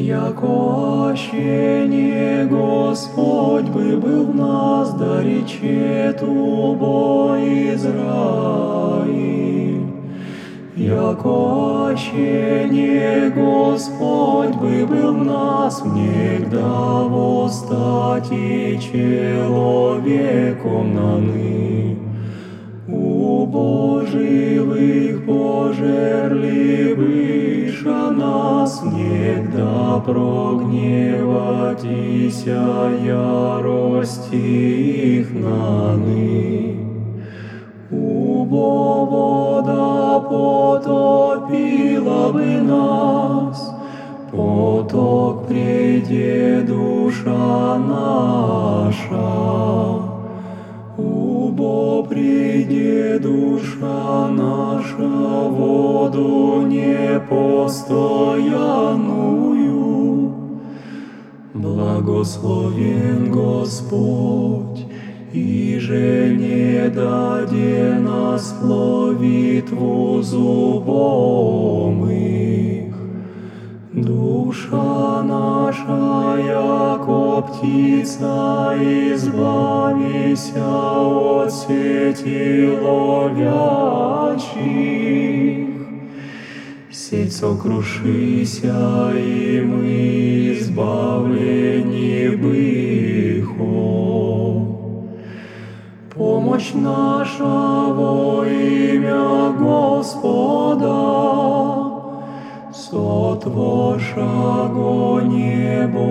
Яко не Господь бы был в нас, да речет убо Израиль. Яко не Господь бы был в нас, негда восстати человеком наны. У пожерливыша нас, негда прогневатися ярости их наны. Убо вода потопила бы нас, поток приде душа наша. Убо приде душа воду непостоянную. Благословен Господь, и же не даде нас молитву зубом их. Душа наша, яко птица, избавися от сети ловячих. Сеть сокрушися, и мы избавлени быхом. Помощь наша во имя Господа, сотворшаго небо